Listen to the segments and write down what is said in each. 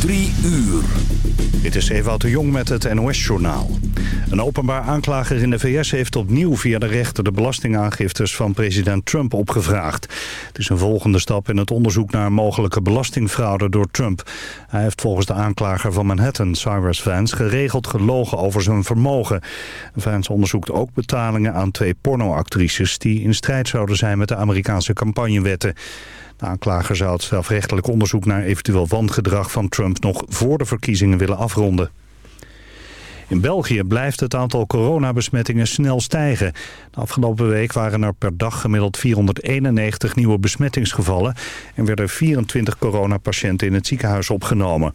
Drie uur. Dit is Ewout de Jong met het NOS-journaal. Een openbaar aanklager in de VS heeft opnieuw via de rechter... de belastingaangiftes van president Trump opgevraagd. Het is een volgende stap in het onderzoek naar mogelijke belastingfraude door Trump. Hij heeft volgens de aanklager van Manhattan, Cyrus Vance... geregeld gelogen over zijn vermogen. Vance onderzoekt ook betalingen aan twee pornoactrices... die in strijd zouden zijn met de Amerikaanse campagnewetten. De aanklager zou het strafrechtelijk onderzoek naar eventueel wangedrag van Trump nog voor de verkiezingen willen afronden. In België blijft het aantal coronabesmettingen snel stijgen. De afgelopen week waren er per dag gemiddeld 491 nieuwe besmettingsgevallen... en werden 24 coronapatiënten in het ziekenhuis opgenomen.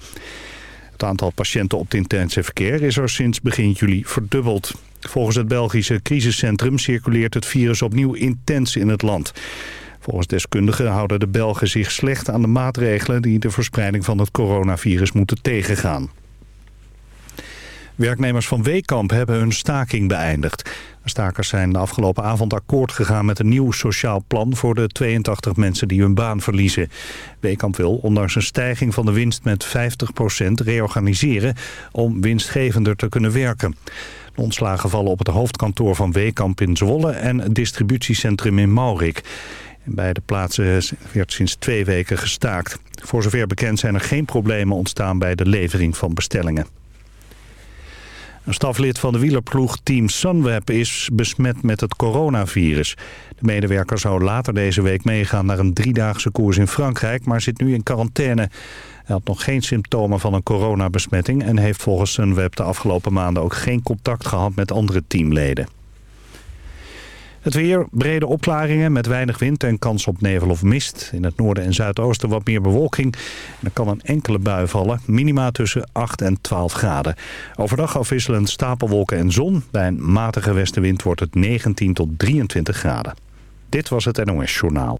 Het aantal patiënten op het intensive care is er sinds begin juli verdubbeld. Volgens het Belgische crisiscentrum circuleert het virus opnieuw intens in het land. Volgens deskundigen houden de Belgen zich slecht aan de maatregelen... die de verspreiding van het coronavirus moeten tegengaan. Werknemers van Weekamp hebben hun staking beëindigd. De stakers zijn de afgelopen avond akkoord gegaan met een nieuw sociaal plan... voor de 82 mensen die hun baan verliezen. Weekamp wil, ondanks een stijging van de winst met 50% reorganiseren... om winstgevender te kunnen werken. De ontslagen vallen op het hoofdkantoor van Weekamp in Zwolle... en het distributiecentrum in Maurik. In beide plaatsen werd sinds twee weken gestaakt. Voor zover bekend zijn er geen problemen ontstaan bij de levering van bestellingen. Een staflid van de wielerploeg Team Sunweb is besmet met het coronavirus. De medewerker zou later deze week meegaan naar een driedaagse koers in Frankrijk... maar zit nu in quarantaine. Hij had nog geen symptomen van een coronabesmetting... en heeft volgens Sunweb de afgelopen maanden ook geen contact gehad met andere teamleden. Het weer, brede opklaringen met weinig wind en kans op nevel of mist. In het noorden en zuidoosten wat meer bewolking. En er kan een enkele bui vallen. Minima tussen 8 en 12 graden. Overdag afwisselend stapelwolken en zon. Bij een matige westenwind wordt het 19 tot 23 graden. Dit was het NOS Journaal.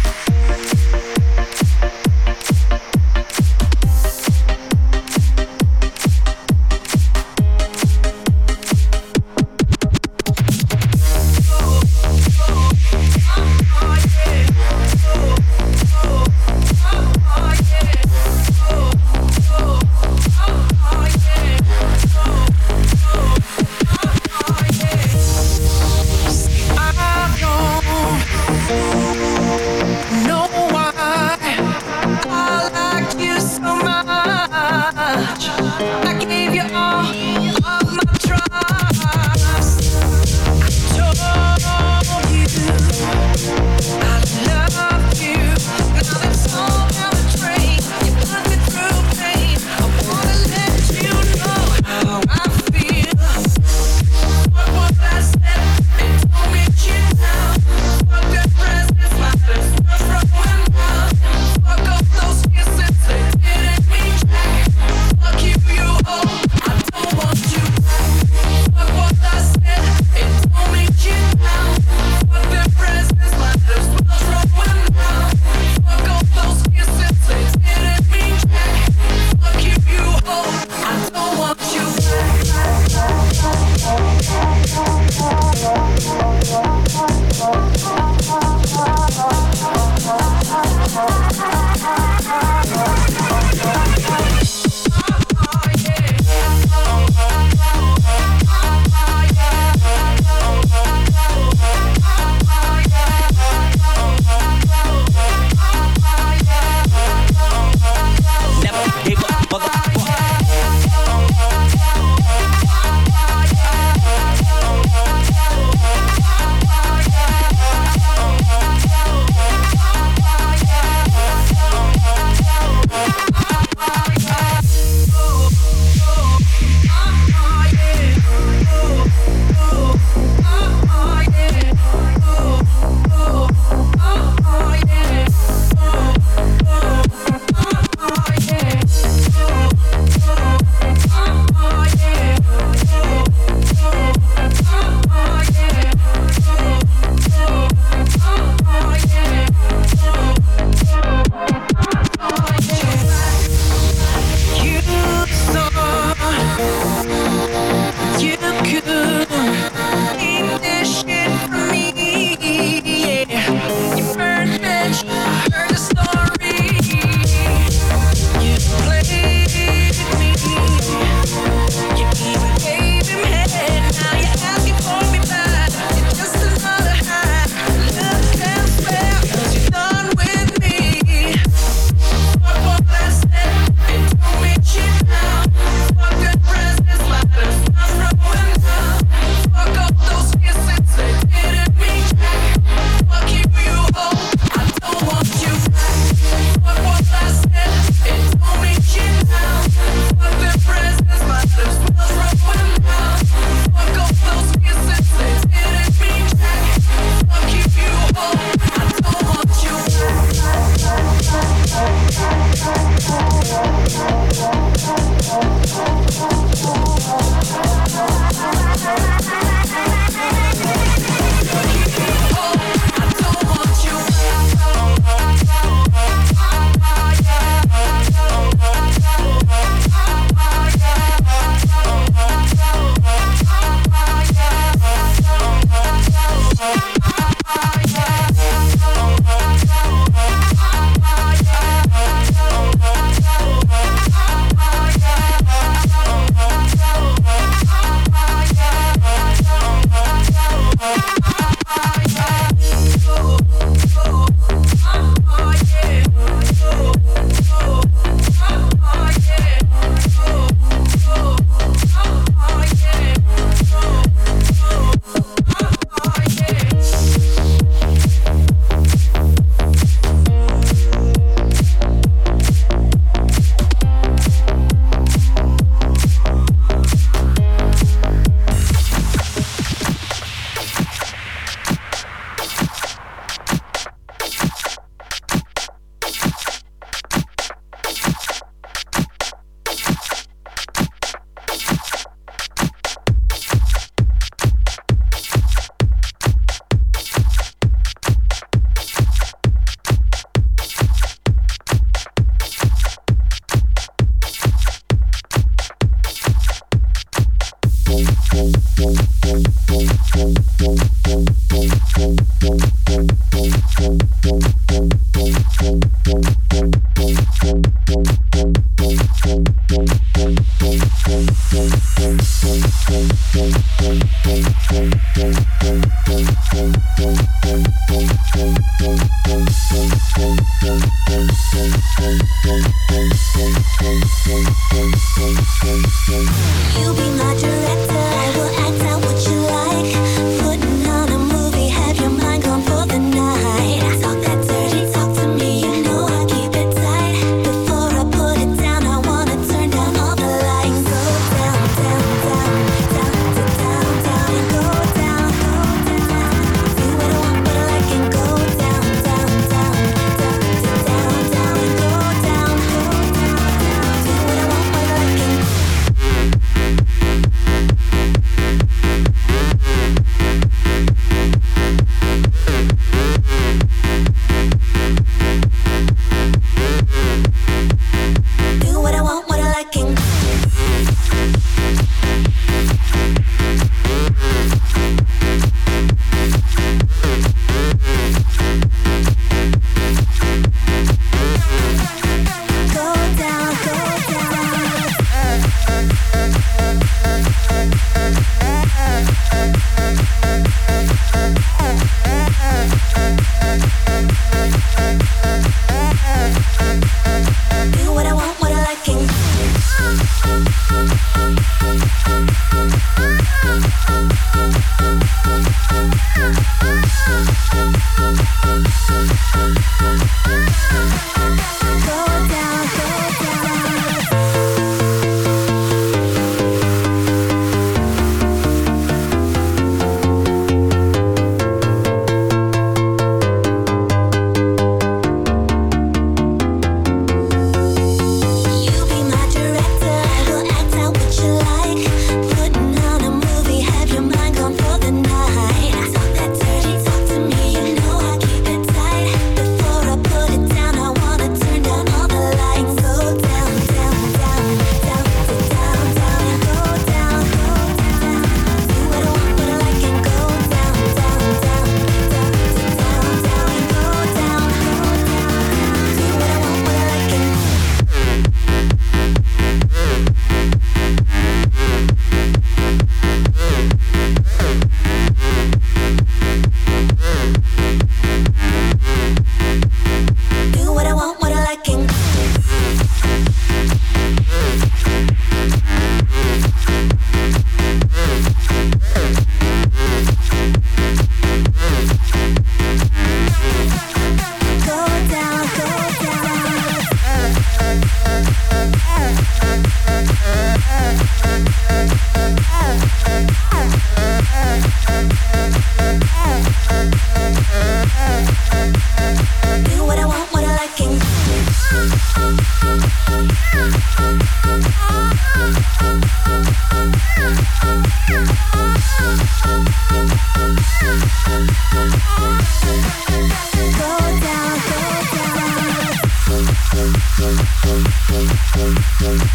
Thank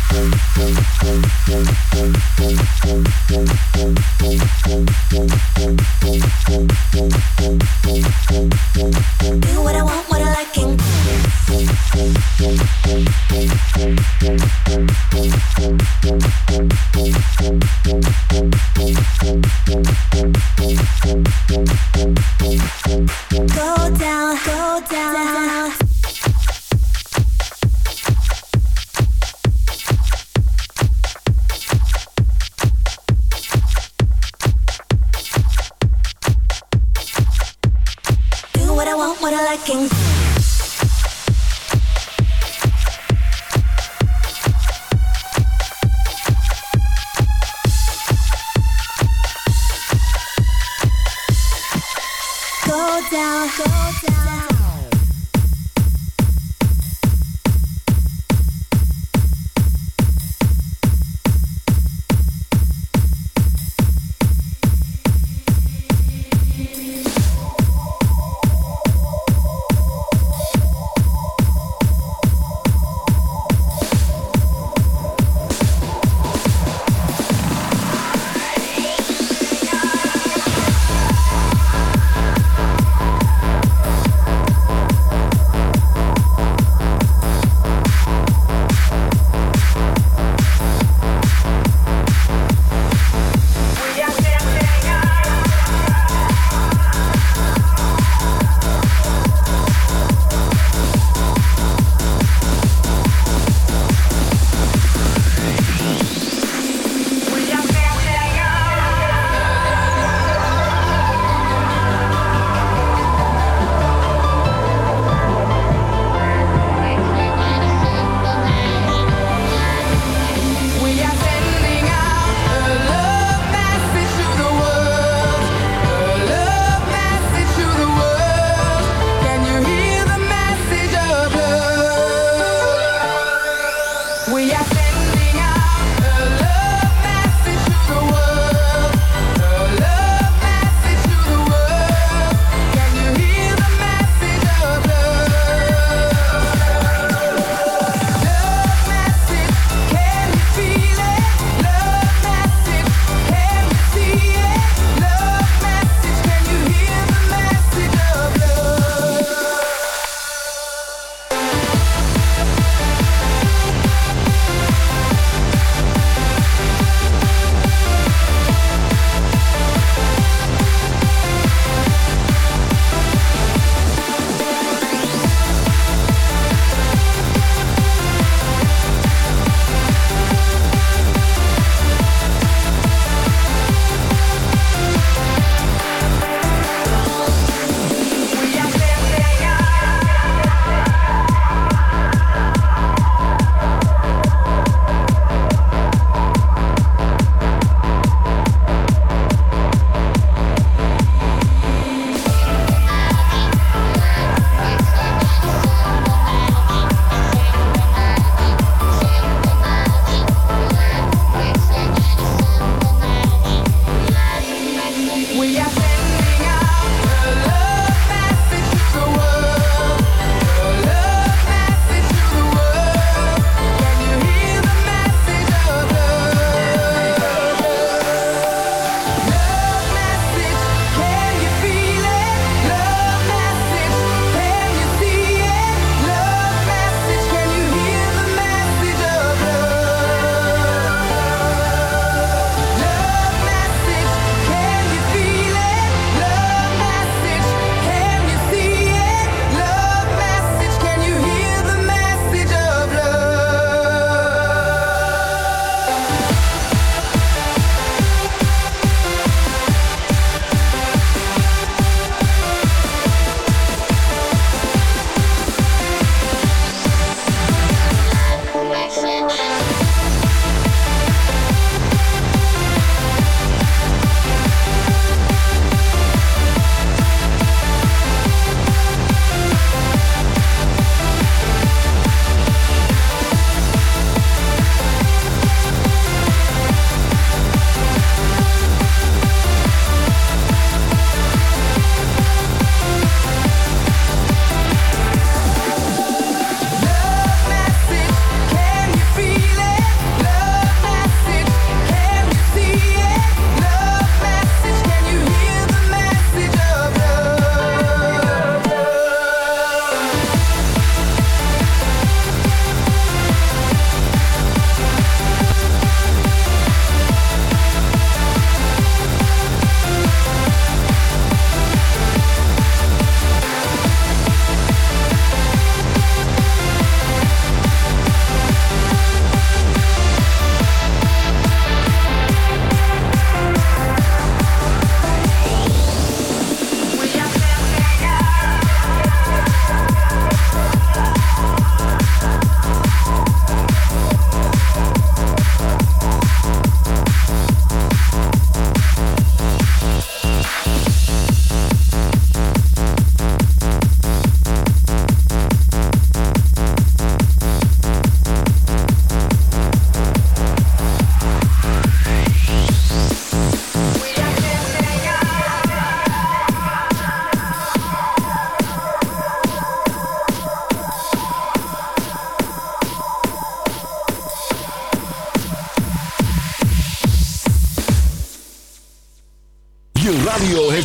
you.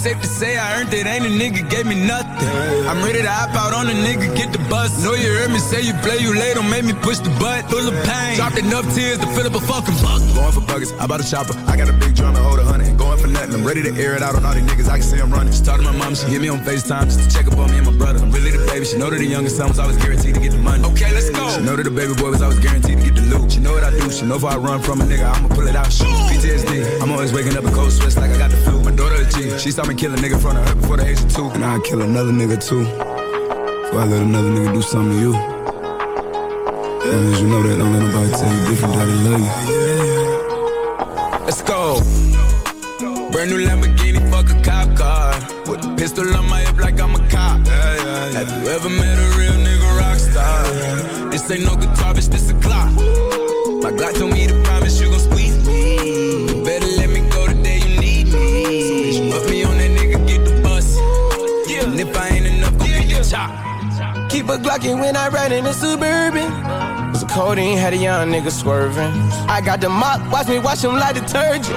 safe to say I earned it, ain't a nigga gave me nothing. I'm ready to hop out on a nigga, get the bus. Know you heard me say you play, you late, don't make me push the butt. Full of pain, dropped enough tears to fill up a fucking bucket. Going for buggers, I bought a chopper. I got a big drum to hold a hundred. Going for nothing, I'm ready to air it out on all these niggas. I can see I'm running. Just talk to my mom, she hit me on FaceTime just to check up on me and my brother. I'm really the baby, she know that the youngest son was always guaranteed to get the money. Okay, let's go. She know that the baby boy was always guaranteed to get the. She know what I do, she know if I run from a nigga, I'ma pull it out. Shoot. PTSD, I'm always waking up in cold sweats like I got the flu. My daughter a G, she saw me kill a nigga in front of her before the age of two. And I'd kill another nigga too. Before I let another nigga do something to you. Long as you know that, don't let nobody tell you different they love you. Let's go. Brand new Lamborghini, fuck a cop car. With a pistol on my hip like I'm a cop. Yeah, yeah, yeah. Have you ever met a real nigga rock star? This ain't no guitar, bitch, this a clock. My God told me to promise you gon' squeeze me. Better let me go the day you need me. So put me on that nigga, get the bus. Yeah. And if I ain't enough, go yeah, get your chop. Keep a Glockin' when I ride in the Suburban. Cause the codeine had a young nigga swerving. I got the mop, watch me wash him like detergent.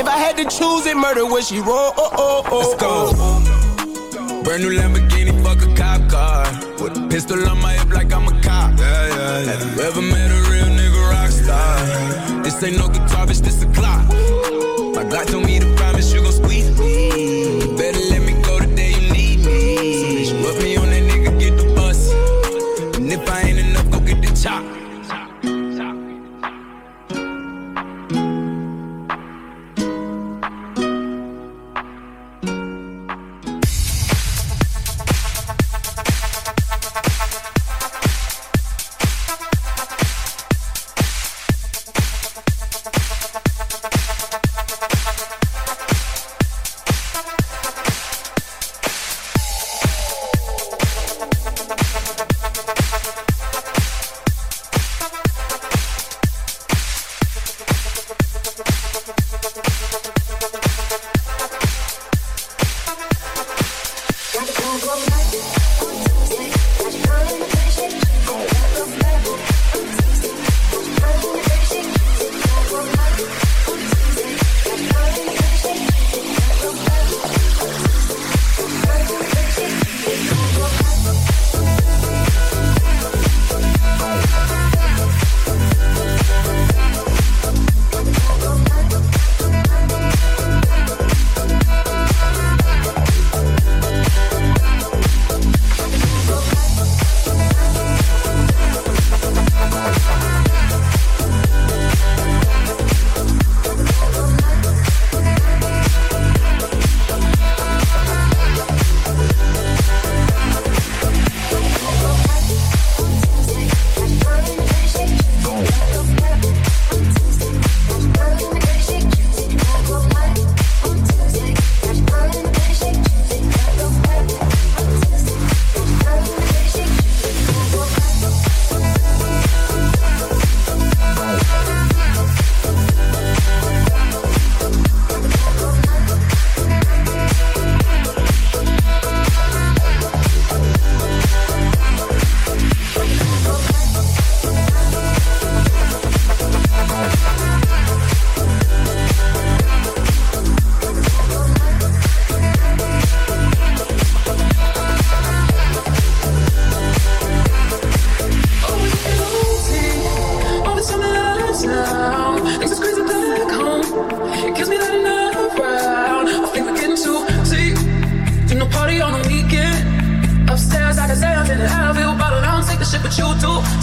If I had to choose it, murder would she roll? Oh, oh, oh, Let's go. Oh. Brand new Lamborghini, fuck a cop car. With a pistol on my hip like I'm a cop. Yeah, yeah, yeah. Have you ever met a real nigga rock star? This ain't no guitar, bitch, this a clock. My God told me to promise you gon'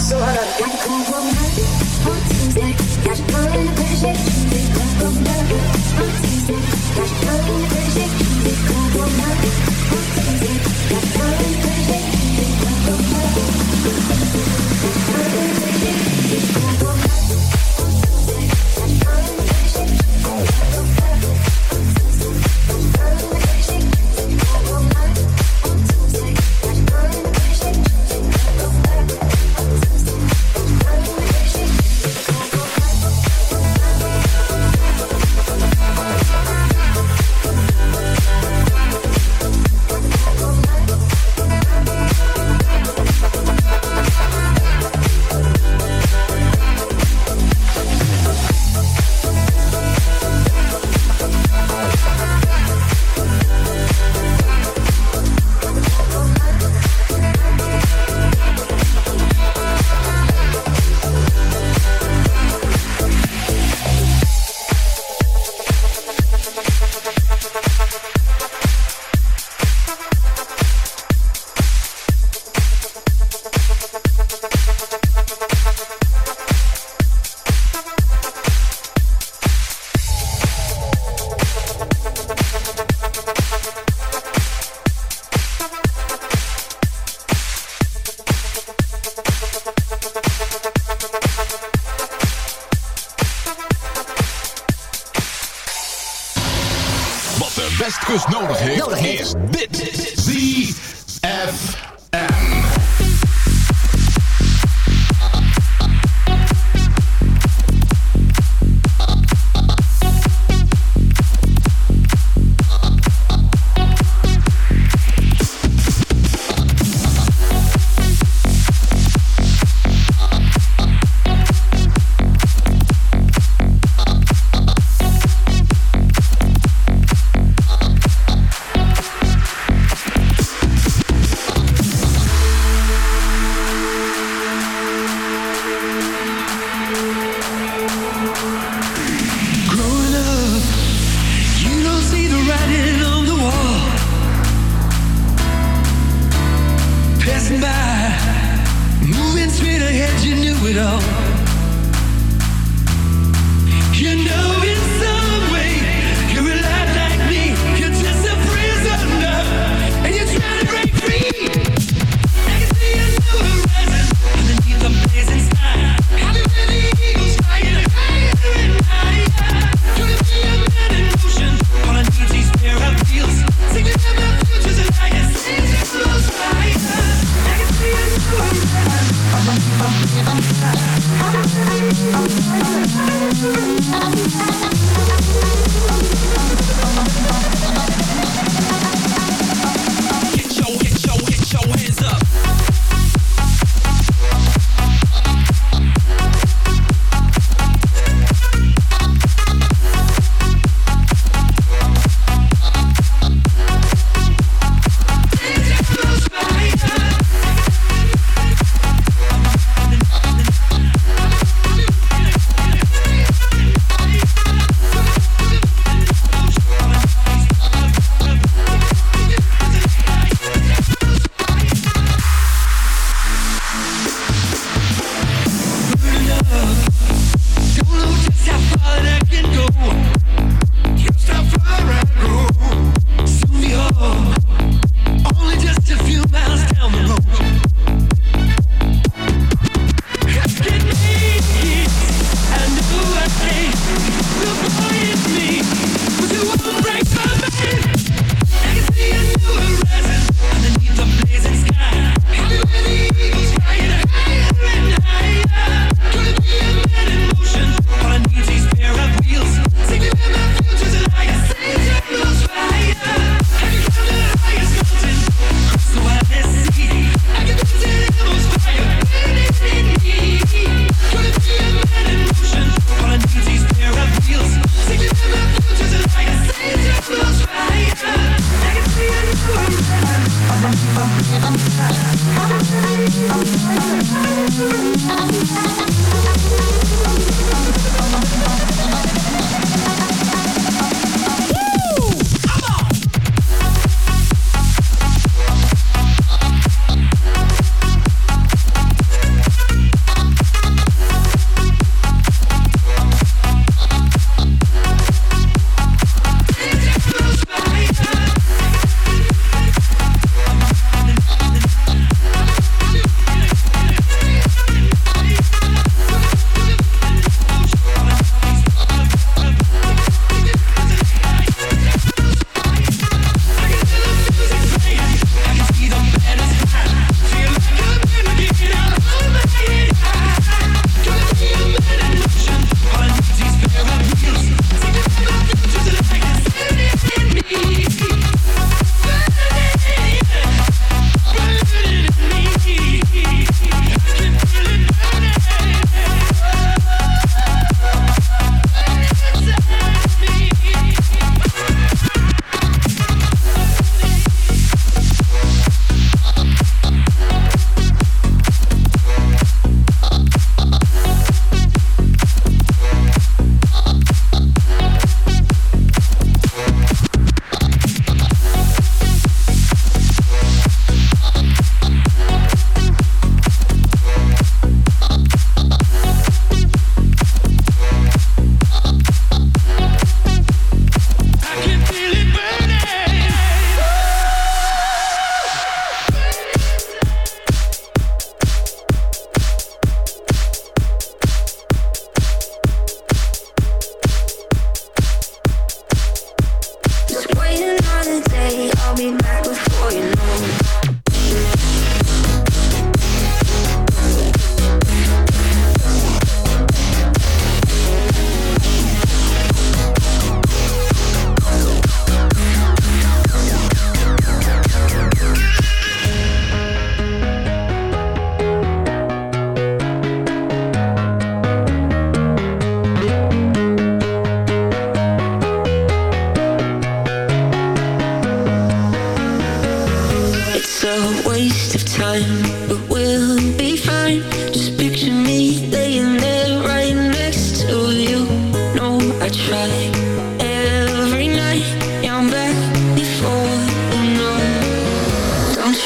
So I got one, come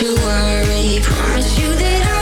you worry, promise you that I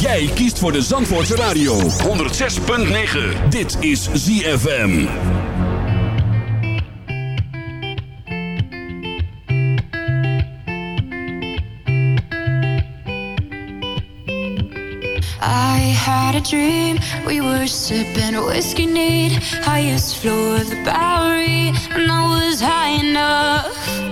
Jij kiest voor de Zandvoortse Radio. 106.9. Dit is ZFM. I had a dream. We were sipping whiskey neat. Highest floor of the Bowery. And I was high enough.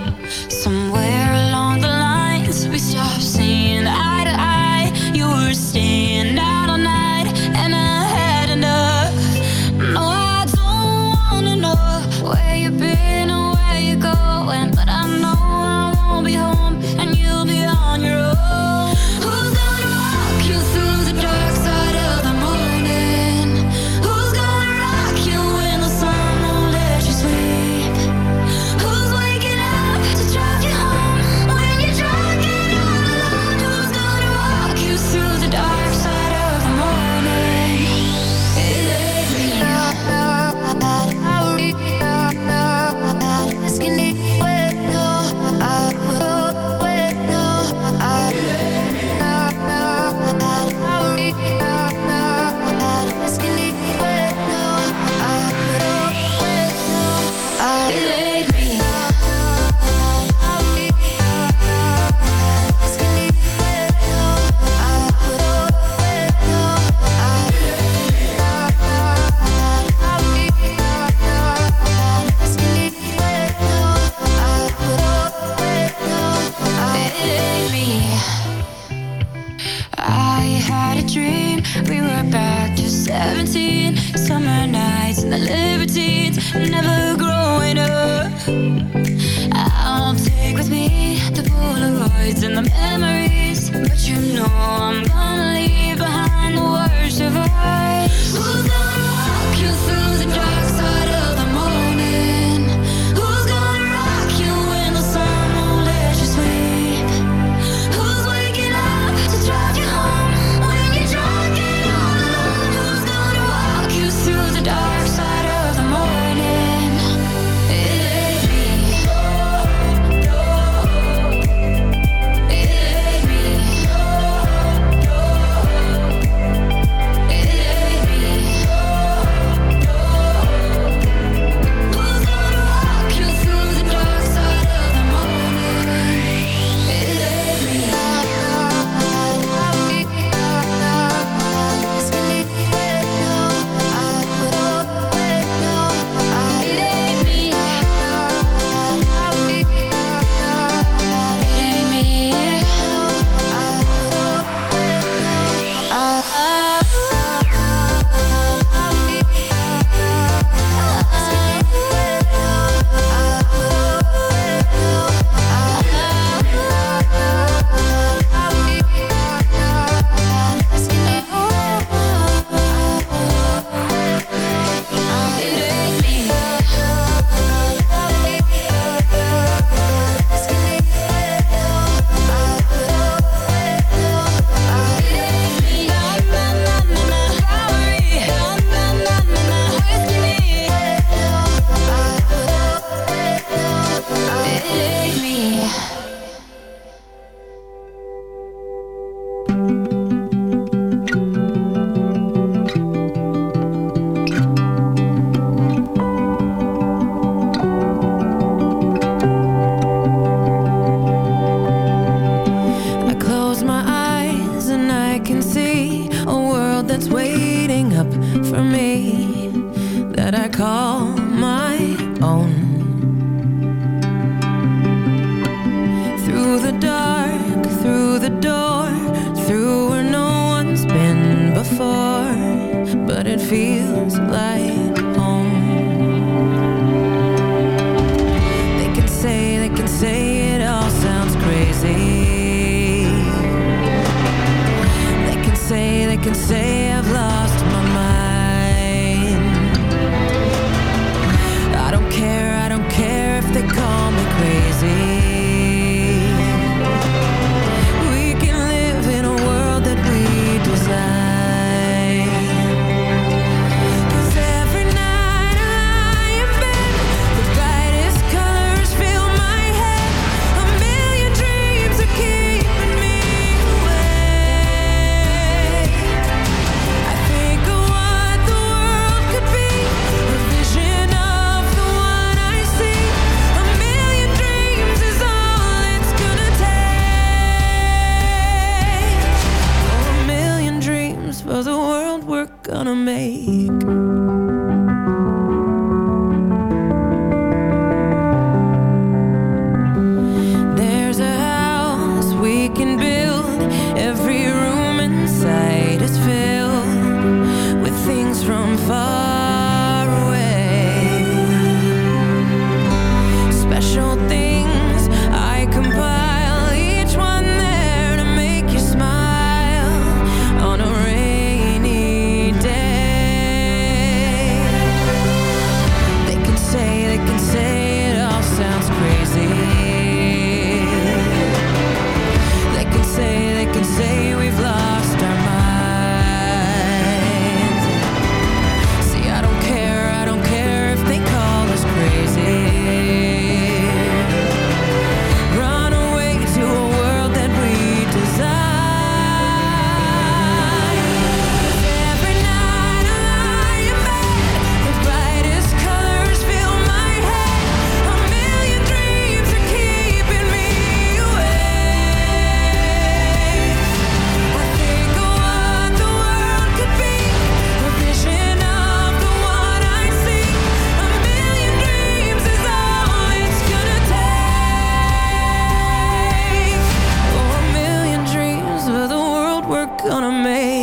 Gonna make.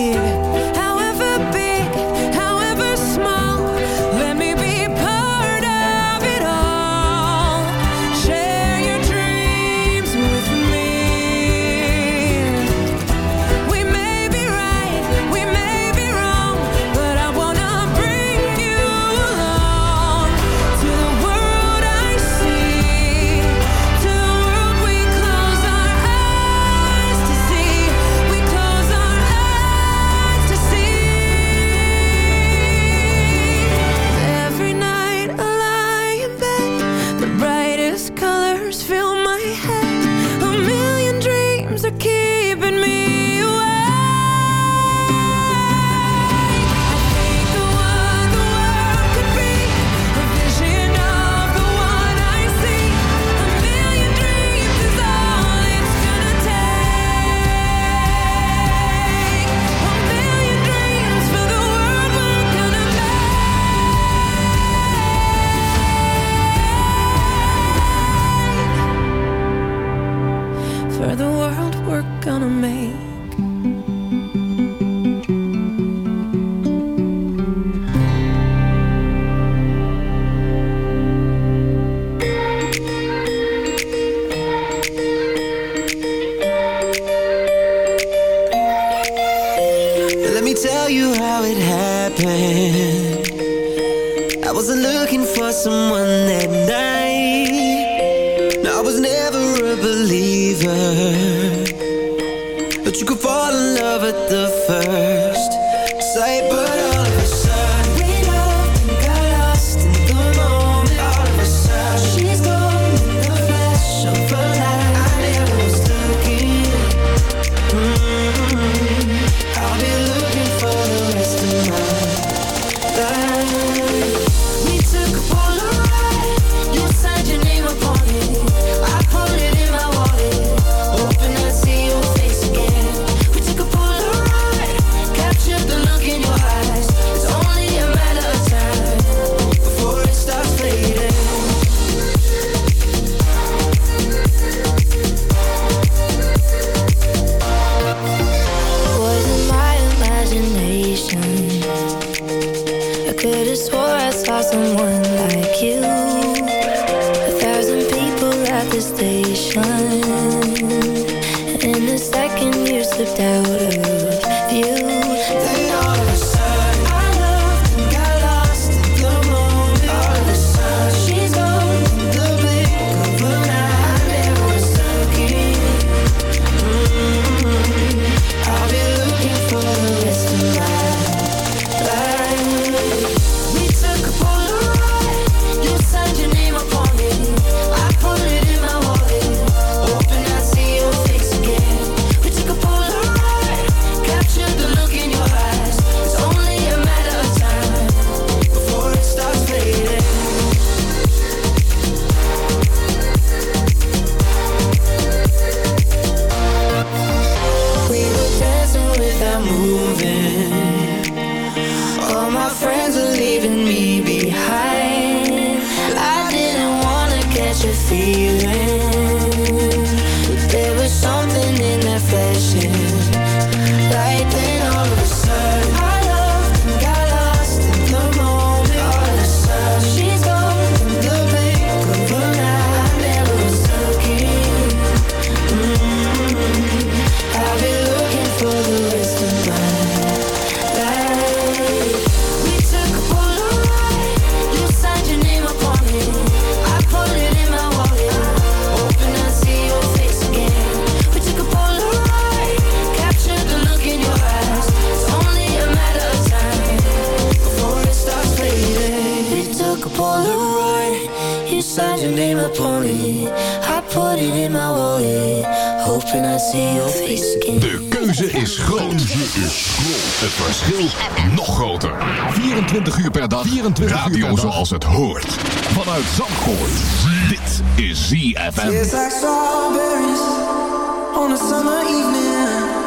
24 Radio uur zoals het hoort. Vanuit Zandvoort. Dit is ZFM. It's like strawberries on a summer evening.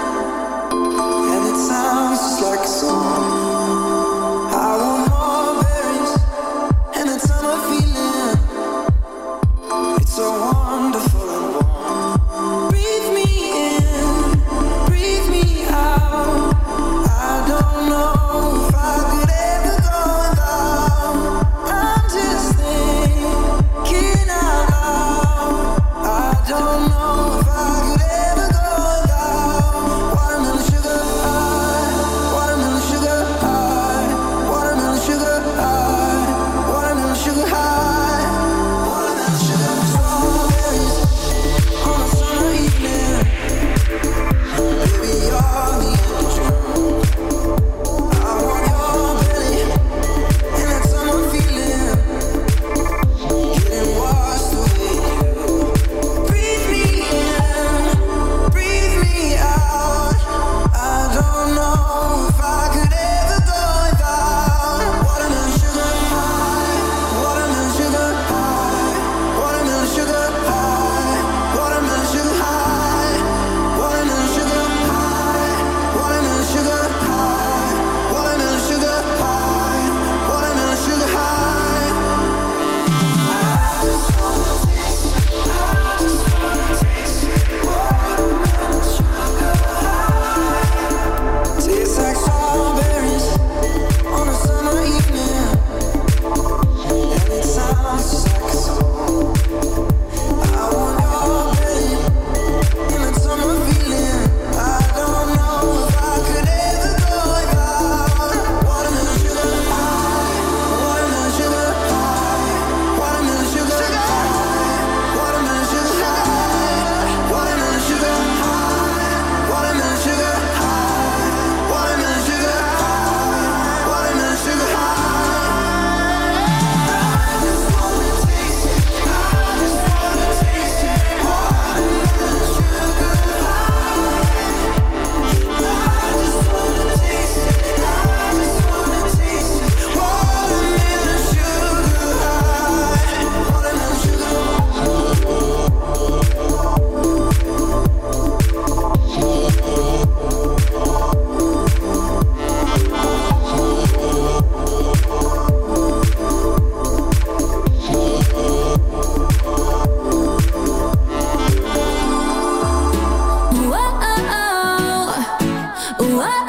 Wauw,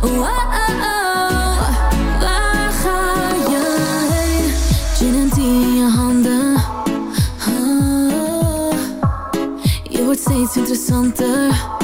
wauw, in je handen. Je wordt steeds interessanter.